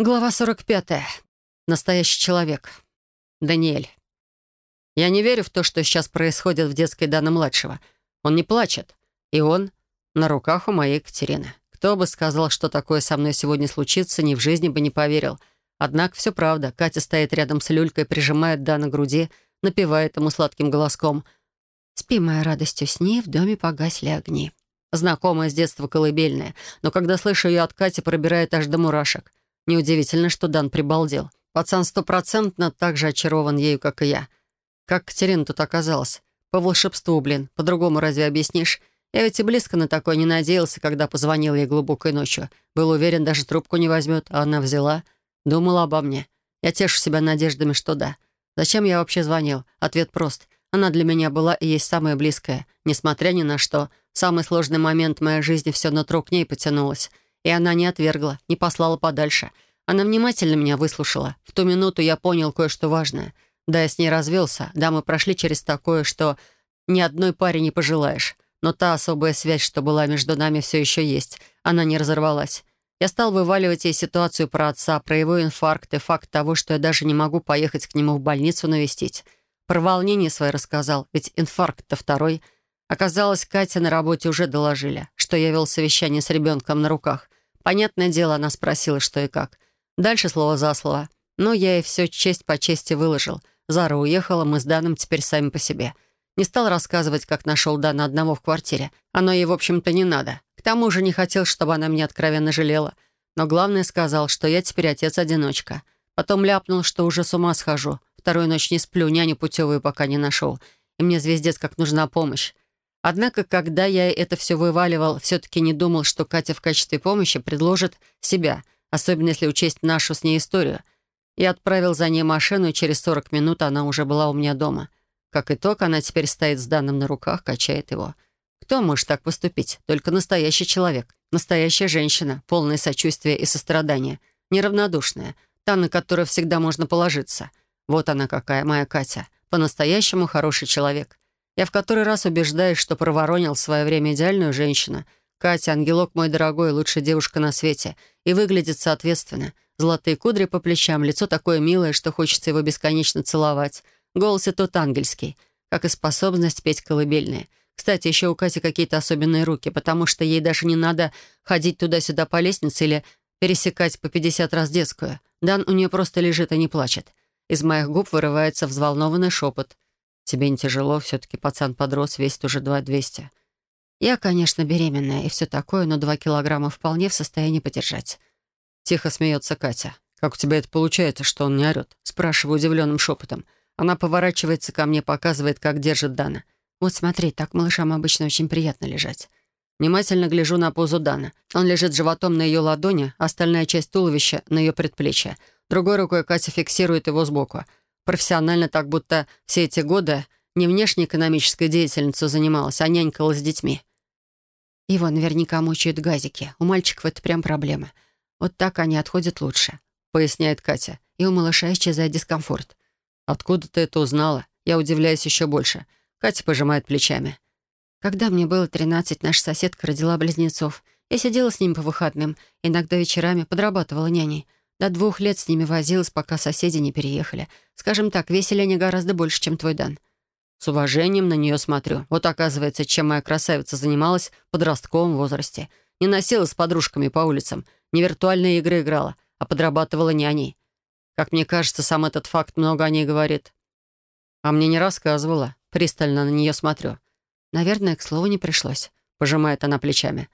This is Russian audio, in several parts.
Глава 45. Настоящий человек. Даниэль. Я не верю в то, что сейчас происходит в детской Дана-младшего. Он не плачет. И он на руках у моей Екатерины. Кто бы сказал, что такое со мной сегодня случится, ни в жизни бы не поверил. Однако все правда. Катя стоит рядом с Люлькой, прижимает Дана к груди, напевает ему сладким голоском. «Спи, моя радостью, сни, в доме погасли огни». Знакомая с детства колыбельная, но когда слышу ее от Кати, пробирает аж до мурашек. Неудивительно, что Дан прибалдел. Пацан стопроцентно так же очарован ею, как и я. Как Катерина тут оказалась? По волшебству, блин. По-другому разве объяснишь? Я ведь и близко на такое не надеялся, когда позвонил ей глубокой ночью. Был уверен, даже трубку не возьмет, а она взяла. Думала обо мне. Я тешу себя надеждами, что да. Зачем я вообще звонил? Ответ прост. Она для меня была и есть самая близкая. Несмотря ни на что, в самый сложный момент моей жизни все нутро к ней потянулось. И она не отвергла, не послала подальше. Она внимательно меня выслушала. В ту минуту я понял кое-что важное. Да, я с ней развелся. Да, мы прошли через такое, что ни одной паре не пожелаешь. Но та особая связь, что была между нами, все еще есть. Она не разорвалась. Я стал вываливать ей ситуацию про отца, про его инфаркт и факт того, что я даже не могу поехать к нему в больницу навестить. Про волнение свое рассказал, ведь инфаркт-то второй — Оказалось, Катя на работе уже доложили, что я вел совещание с ребенком на руках. Понятное дело, она спросила, что и как. Дальше слово за слово. Но я ей все честь по чести выложил. Зара уехала, мы с Даном теперь сами по себе. Не стал рассказывать, как нашел Дана одного в квартире. Оно ей, в общем-то, не надо. К тому же не хотел, чтобы она меня откровенно жалела. Но главное сказал, что я теперь отец-одиночка. Потом ляпнул, что уже с ума схожу. Вторую ночь не сплю, няню путевую пока не нашел. И мне звездец как нужна помощь. Однако, когда я это все вываливал, все-таки не думал, что Катя в качестве помощи предложит себя, особенно если учесть нашу с ней историю. Я отправил за ней машину, и через 40 минут она уже была у меня дома. Как итог, она теперь стоит с данным на руках, качает его. Кто может так поступить? Только настоящий человек. Настоящая женщина, полное сочувствия и сострадания. Неравнодушная. Та, на которую всегда можно положиться. Вот она какая, моя Катя. По-настоящему хороший человек. Я в который раз убеждаюсь, что проворонил в свое время идеальную женщину. Катя, ангелок мой дорогой, лучшая девушка на свете. И выглядит соответственно. Золотые кудри по плечам, лицо такое милое, что хочется его бесконечно целовать. Голос и тот ангельский, как и способность петь колыбельные. Кстати, еще у Кати какие-то особенные руки, потому что ей даже не надо ходить туда-сюда по лестнице или пересекать по 50 раз детскую. Дан у нее просто лежит и не плачет. Из моих губ вырывается взволнованный шепот — Тебе не тяжело? Все-таки пацан подрос, весит уже два двести. Я, конечно, беременная и все такое, но два килограмма вполне в состоянии подержать. Тихо смеется Катя. «Как у тебя это получается, что он не орет?» Спрашиваю удивленным шепотом. Она поворачивается ко мне, показывает, как держит Дана. «Вот смотри, так малышам обычно очень приятно лежать». Внимательно гляжу на позу Дана. Он лежит животом на ее ладони, остальная часть туловища — на ее предплечье. Другой рукой Катя фиксирует его сбоку — профессионально так, будто все эти годы не внешней экономической деятельностью занималась, а нянькала с детьми. Его наверняка мучают газики. У мальчиков это прям проблема. Вот так они отходят лучше, поясняет Катя. И у малыша исчезает дискомфорт. Откуда ты это узнала? Я удивляюсь еще больше. Катя пожимает плечами. Когда мне было 13, наша соседка родила близнецов. Я сидела с ними по выходным, иногда вечерами подрабатывала няней. До двух лет с ними возилась, пока соседи не переехали. Скажем так, весили они гораздо больше, чем твой Дан. С уважением на нее смотрю. Вот оказывается, чем моя красавица занималась в подростковом возрасте. Не носилась с подружками по улицам, не виртуальные игры играла, а подрабатывала няней. Как мне кажется, сам этот факт много о ней говорит. А мне не рассказывала. Пристально на нее смотрю. Наверное, к слову не пришлось. Пожимает она плечами.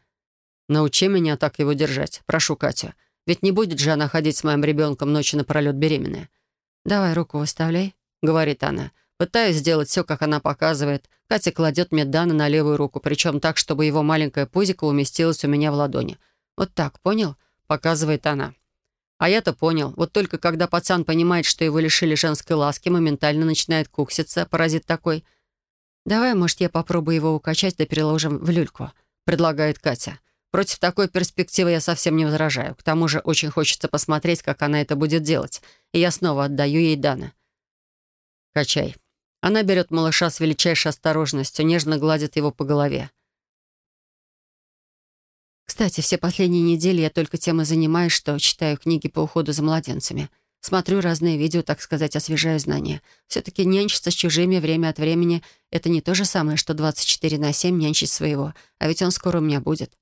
Научи меня так его держать. Прошу, Катю. Ведь не будет же она ходить с моим ребенком ночью напролет беременная. «Давай руку выставляй», — говорит она. Пытаюсь сделать все, как она показывает. Катя кладет мне Дана на левую руку, причем так, чтобы его маленькая пузико уместилось у меня в ладони. «Вот так, понял?» — показывает она. А я-то понял. Вот только когда пацан понимает, что его лишили женской ласки, моментально начинает кукситься, паразит такой. «Давай, может, я попробую его укачать, да переложим в люльку», — предлагает Катя. Против такой перспективы я совсем не возражаю. К тому же очень хочется посмотреть, как она это будет делать. И я снова отдаю ей Дана. «Качай». Она берет малыша с величайшей осторожностью, нежно гладит его по голове. Кстати, все последние недели я только тем и занимаюсь, что читаю книги по уходу за младенцами. Смотрю разные видео, так сказать, освежаю знания. Все-таки нянчиться с чужими время от времени — это не то же самое, что 24 на 7 нянчить своего. А ведь он скоро у меня будет.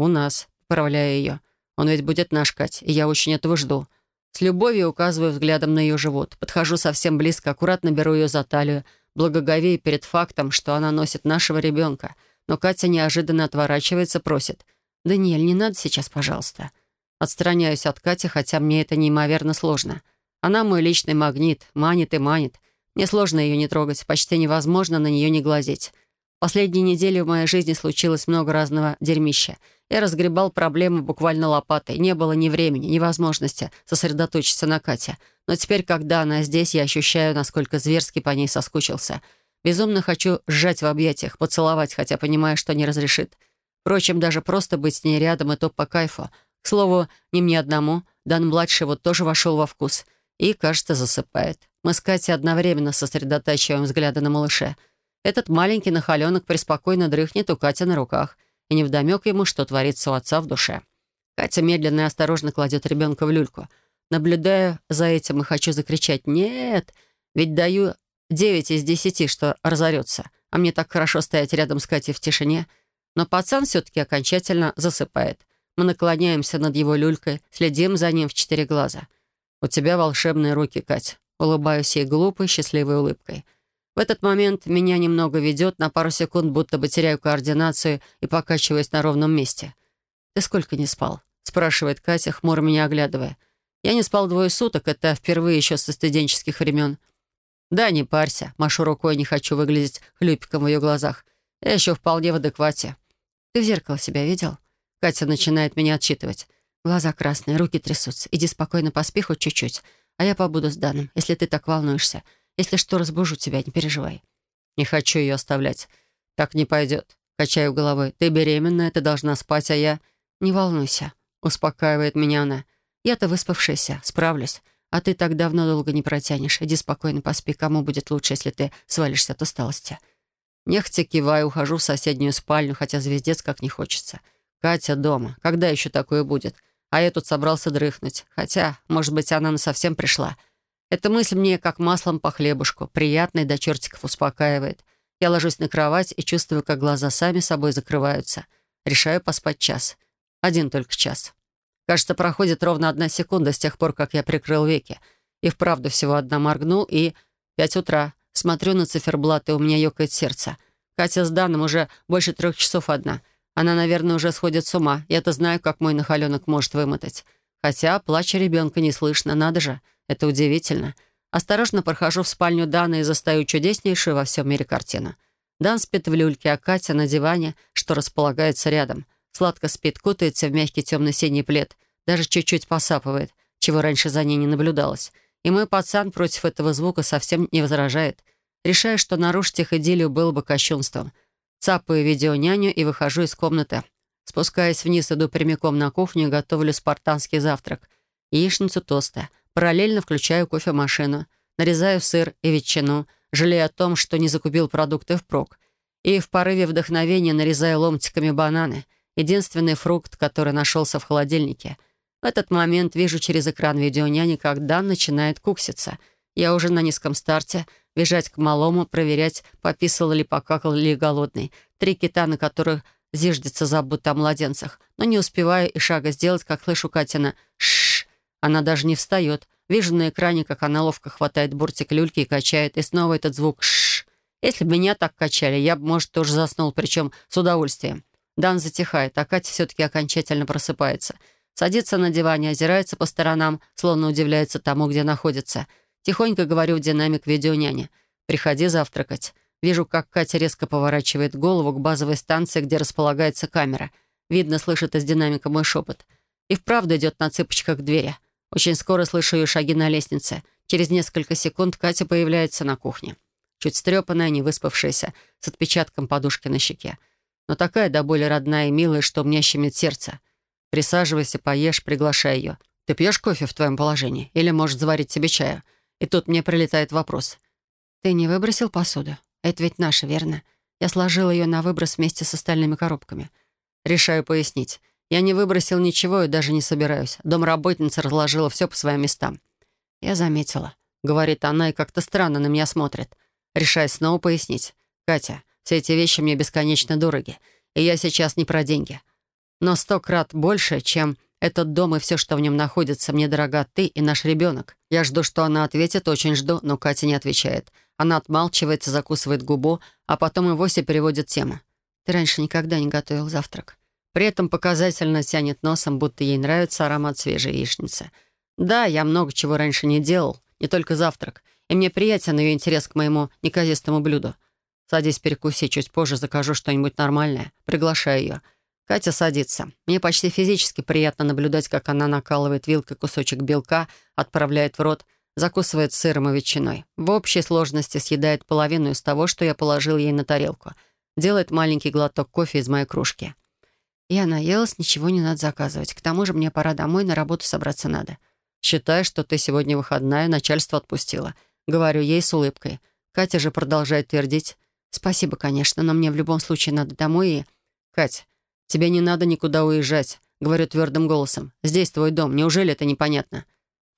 «У нас», — поправляю ее. «Он ведь будет наш, Кать, и я очень этого жду». С любовью указываю взглядом на ее живот. Подхожу совсем близко, аккуратно беру ее за талию, благоговея перед фактом, что она носит нашего ребенка. Но Катя неожиданно отворачивается, просит. «Даниэль, не надо сейчас, пожалуйста». Отстраняюсь от Кати, хотя мне это неимоверно сложно. Она мой личный магнит, манит и манит. Мне сложно ее не трогать, почти невозможно на нее не глазеть. Последние недели в моей жизни случилось много разного дерьмища. Я разгребал проблемы буквально лопатой. Не было ни времени, ни возможности сосредоточиться на Кате. Но теперь, когда она здесь, я ощущаю, насколько зверски по ней соскучился. Безумно хочу сжать в объятиях, поцеловать, хотя понимаю, что не разрешит. Впрочем, даже просто быть с ней рядом — это по кайфу. К слову, не мне одному. Дан-младший вот тоже вошел во вкус. И, кажется, засыпает. Мы с Катей одновременно сосредотачиваем взгляды на малыша — этот маленький нахаленок преспокойно дрыхнет у Кати на руках, и невдомек ему, что творится у отца в душе. Катя медленно и осторожно кладет ребенка в люльку. Наблюдая за этим и хочу закричать «Нет!», ведь даю девять из десяти, что разорется, а мне так хорошо стоять рядом с Катей в тишине. Но пацан все-таки окончательно засыпает. Мы наклоняемся над его люлькой, следим за ним в четыре глаза. «У тебя волшебные руки, Кать», улыбаюсь ей глупой, счастливой улыбкой — в этот момент меня немного ведет, на пару секунд будто бы теряю координацию и покачиваюсь на ровном месте. «Ты сколько не спал?» — спрашивает Катя, хмуро меня оглядывая. «Я не спал двое суток, это впервые еще со студенческих времен». «Да, не парься», — машу рукой, не хочу выглядеть хлюпиком в ее глазах. «Я еще вполне в адеквате». «Ты в зеркало себя видел?» Катя начинает меня отчитывать. Глаза красные, руки трясутся. Иди спокойно поспи хоть чуть-чуть, а я побуду с Даном, если ты так волнуешься. Если что, разбужу тебя, не переживай». «Не хочу ее оставлять. Так не пойдет». Качаю головой. «Ты беременная, ты должна спать, а я...» «Не волнуйся», — успокаивает меня она. «Я-то выспавшаяся, справлюсь. А ты так давно долго не протянешь. Иди спокойно поспи. Кому будет лучше, если ты свалишься от усталости?» Нехотя киваю, ухожу в соседнюю спальню, хотя звездец как не хочется. Катя дома. Когда еще такое будет? А я тут собрался дрыхнуть. Хотя, может быть, она совсем пришла. Эта мысль мне как маслом по хлебушку, приятно до чертиков успокаивает. Я ложусь на кровать и чувствую, как глаза сами собой закрываются. Решаю поспать час. Один только час. Кажется, проходит ровно одна секунда с тех пор, как я прикрыл веки. И вправду всего одна моргнул, и... Пять утра. Смотрю на циферблат, и у меня ёкает сердце. Катя с Даном уже больше трех часов одна. Она, наверное, уже сходит с ума. Я-то знаю, как мой нахаленок может вымотать. Хотя плача ребенка не слышно, надо же. Это удивительно. Осторожно прохожу в спальню Дана и застаю чудеснейшую во всем мире картину. Дан спит в люльке, а Катя на диване, что располагается рядом. Сладко спит, кутается в мягкий темно-синий плед, даже чуть-чуть посапывает, чего раньше за ней не наблюдалось. И мой пацан против этого звука совсем не возражает. Решаю, что нарушить их идиллию было бы кощунством. Цапаю видеоняню и выхожу из комнаты. Спускаясь вниз, иду прямиком на кухню и готовлю спартанский завтрак. Яичницу тоста — Параллельно включаю кофемашину, нарезаю сыр и ветчину, жалея о том, что не закупил продукты впрок. И в порыве вдохновения нарезаю ломтиками бананы, единственный фрукт, который нашелся в холодильнике. В этот момент вижу через экран видеоняни, как Дан начинает кукситься. Я уже на низком старте, бежать к малому, проверять, пописал ли, покакал ли голодный. Три кита, на которых зиждется забудь о младенцах. Но не успеваю и шага сделать, как слышу Катина «Шшш». Она даже не встает. Вижу на экране, как она ловко хватает бортик люльки и качает, и снова этот звук «шшш». Если бы меня так качали, я бы, может, тоже заснул, причем с удовольствием. Дан затихает, а Катя все-таки окончательно просыпается. Садится на диване, озирается по сторонам, словно удивляется тому, где находится. Тихонько говорю в динамик видеоняне. «Приходи завтракать». Вижу, как Катя резко поворачивает голову к базовой станции, где располагается камера. Видно, слышит из динамика мой шепот. И вправду идет на цыпочках к двери. Очень скоро слышу ее шаги на лестнице. Через несколько секунд Катя появляется на кухне. Чуть стрепанная, не выспавшаяся, с отпечатком подушки на щеке. Но такая до боли родная и милая, что мне щемит сердце. Присаживайся, поешь, приглашай ее. Ты пьешь кофе в твоем положении? Или, может, заварить тебе чаю? И тут мне прилетает вопрос. Ты не выбросил посуду? Это ведь наша, верно? Я сложила ее на выброс вместе с остальными коробками. Решаю пояснить. Я не выбросил ничего и даже не собираюсь. Домработница разложила все по своим местам. Я заметила. Говорит она и как-то странно на меня смотрит. Решая снова пояснить. «Катя, все эти вещи мне бесконечно дороги. И я сейчас не про деньги. Но сто крат больше, чем этот дом и все, что в нем находится, мне дорога ты и наш ребенок. Я жду, что она ответит, очень жду, но Катя не отвечает. Она отмалчивается, закусывает губу, а потом и вовсе переводит тему. Ты раньше никогда не готовил завтрак. При этом показательно тянет носом, будто ей нравится аромат свежей яичницы. Да, я много чего раньше не делал, не только завтрак. И мне приятен ее интерес к моему неказистому блюду. Садись перекуси, чуть позже закажу что-нибудь нормальное. Приглашаю ее. Катя садится. Мне почти физически приятно наблюдать, как она накалывает вилкой кусочек белка, отправляет в рот, закусывает сыром и ветчиной. В общей сложности съедает половину из того, что я положил ей на тарелку. Делает маленький глоток кофе из моей кружки. Я наелась, ничего не надо заказывать. К тому же мне пора домой, на работу собраться надо. Считай, что ты сегодня выходная, начальство отпустила. Говорю ей с улыбкой. Катя же продолжает твердить. Спасибо, конечно, но мне в любом случае надо домой и... Кать, тебе не надо никуда уезжать. Говорю твердым голосом. Здесь твой дом. Неужели это непонятно?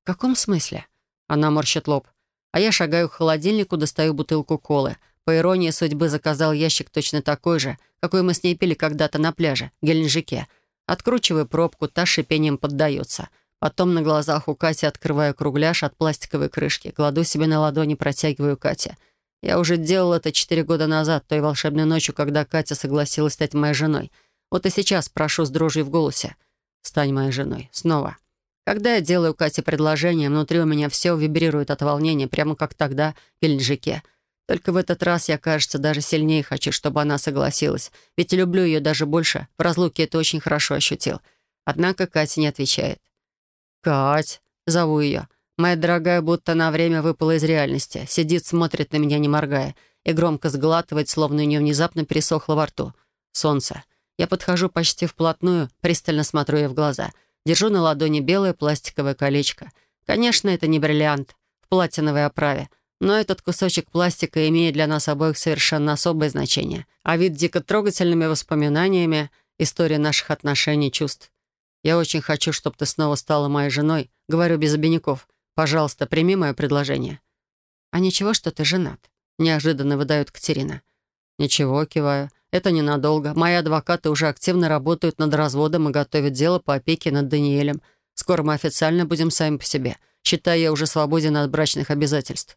В каком смысле? Она морщит лоб. А я шагаю к холодильнику, достаю бутылку колы — по иронии судьбы, заказал ящик точно такой же, какой мы с ней пили когда-то на пляже, в Геленджике. Откручиваю пробку, та шипением поддается. Потом на глазах у Кати открываю кругляш от пластиковой крышки, кладу себе на ладони, протягиваю Кате. Я уже делал это четыре года назад, той волшебной ночью, когда Катя согласилась стать моей женой. Вот и сейчас прошу с дрожью в голосе. «Стань моей женой. Снова». Когда я делаю Кате предложение, внутри у меня все вибрирует от волнения, прямо как тогда в Геленджике. Только в этот раз я, кажется, даже сильнее хочу, чтобы она согласилась. Ведь люблю ее даже больше. В разлуке это очень хорошо ощутил. Однако Катя не отвечает. «Кать!» — зову ее. Моя дорогая будто на время выпала из реальности. Сидит, смотрит на меня, не моргая. И громко сглатывает, словно у нее внезапно пересохло во рту. Солнце. Я подхожу почти вплотную, пристально смотрю ей в глаза. Держу на ладони белое пластиковое колечко. Конечно, это не бриллиант. В платиновой оправе — но этот кусочек пластика имеет для нас обоих совершенно особое значение. А вид дико трогательными воспоминаниями история наших отношений чувств. Я очень хочу, чтобы ты снова стала моей женой. Говорю без обиняков. Пожалуйста, прими мое предложение. А ничего, что ты женат? Неожиданно выдает Катерина. Ничего, киваю. Это ненадолго. Мои адвокаты уже активно работают над разводом и готовят дело по опеке над Даниэлем. Скоро мы официально будем сами по себе. Считаю, я уже свободен от брачных обязательств.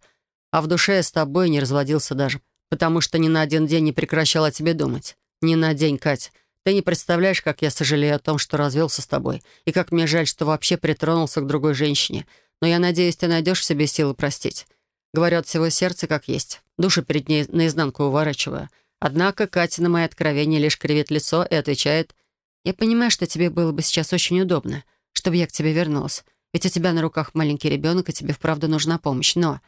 А в душе я с тобой не разводился даже, потому что ни на один день не прекращал о тебе думать. Ни на день, Кать. Ты не представляешь, как я сожалею о том, что развелся с тобой, и как мне жаль, что вообще притронулся к другой женщине. Но я надеюсь, ты найдешь в себе силы простить. Говорю от всего сердца, как есть. Душу перед ней наизнанку уворачиваю. Однако Катя на мои откровения лишь кривит лицо и отвечает, «Я понимаю, что тебе было бы сейчас очень удобно, чтобы я к тебе вернулась. Ведь у тебя на руках маленький ребенок, и тебе вправду нужна помощь. Но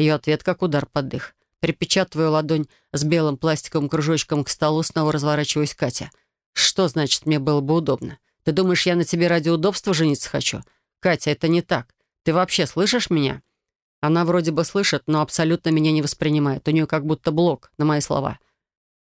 ее ответ как удар под дых. Припечатываю ладонь с белым пластиковым кружочком к столу, снова разворачиваюсь Катя. «Что значит, мне было бы удобно? Ты думаешь, я на тебе ради удобства жениться хочу? Катя, это не так. Ты вообще слышишь меня?» Она вроде бы слышит, но абсолютно меня не воспринимает. У нее как будто блок на мои слова.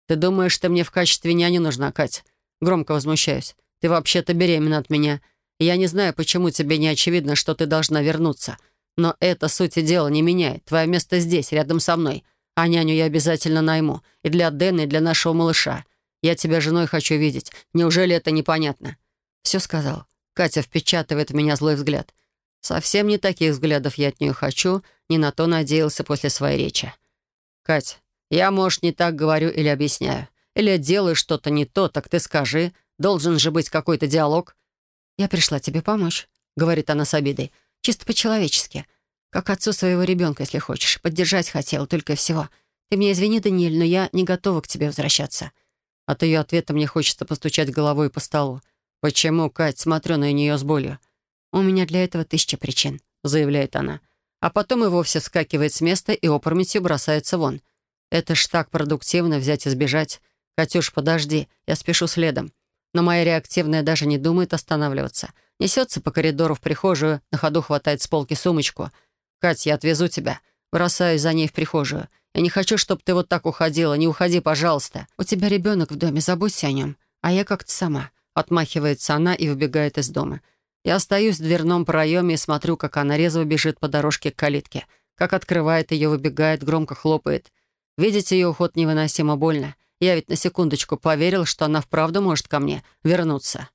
«Ты думаешь, ты мне в качестве няни нужна, Катя?» Громко возмущаюсь. «Ты вообще-то беременна от меня. Я не знаю, почему тебе не очевидно, что ты должна вернуться. Но это, сути дела, не меняет. Твое место здесь, рядом со мной. А няню я обязательно найму. И для Дэна, и для нашего малыша. Я тебя женой хочу видеть. Неужели это непонятно?» Все сказал. Катя впечатывает в меня злой взгляд. Совсем не таких взглядов я от нее хочу, не на то надеялся после своей речи. «Кать, я, может, не так говорю или объясняю. Или делаю что-то не то, так ты скажи. Должен же быть какой-то диалог». «Я пришла тебе помочь», — говорит она с обидой. Чисто по-человечески. Как отцу своего ребенка, если хочешь. Поддержать хотел, только всего. Ты меня извини, Даниэль, но я не готова к тебе возвращаться». От ее ответа мне хочется постучать головой по столу. «Почему, Кать?» Смотрю на нее с болью. «У меня для этого тысяча причин», — заявляет она. А потом и вовсе вскакивает с места и опрометью бросается вон. «Это ж так продуктивно взять и сбежать. Катюш, подожди, я спешу следом». Но моя реактивная даже не думает останавливаться — Несется по коридору в прихожую, на ходу хватает с полки сумочку. «Кать, я отвезу тебя». Бросаюсь за ней в прихожую. «Я не хочу, чтобы ты вот так уходила. Не уходи, пожалуйста. У тебя ребенок в доме, заботься о нем. А я как-то сама. Отмахивается она и выбегает из дома. Я остаюсь в дверном проеме и смотрю, как она резво бежит по дорожке к калитке, как открывает ее, выбегает, громко хлопает. Видеть ее уход невыносимо больно. Я ведь на секундочку поверил, что она вправду может ко мне вернуться.